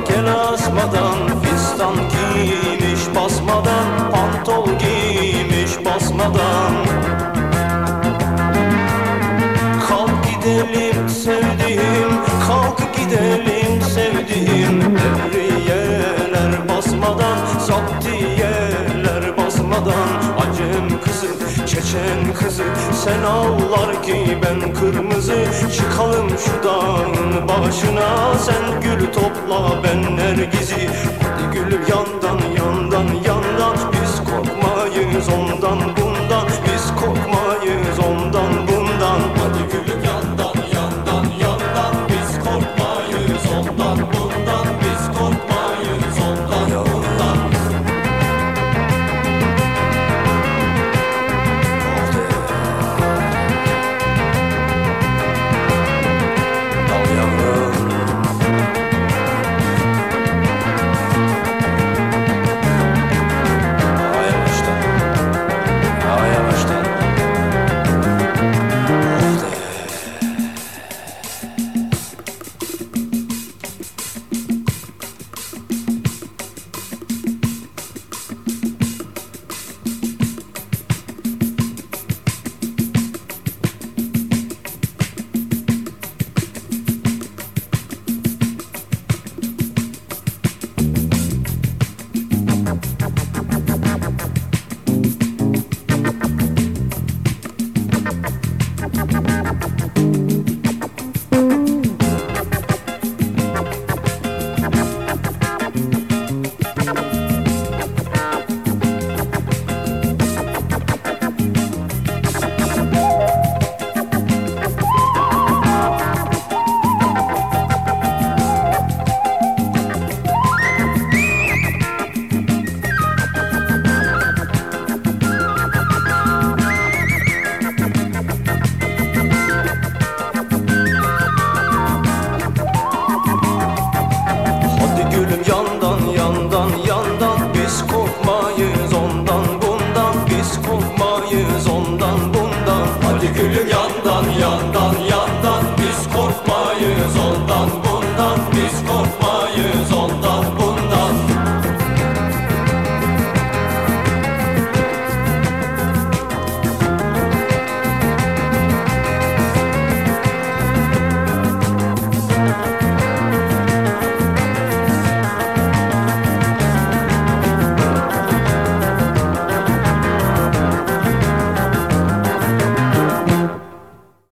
Can Sen ağlar ki ben kırmızı. Çıkalım şu dağın başına. Sen gül topla ben nergizi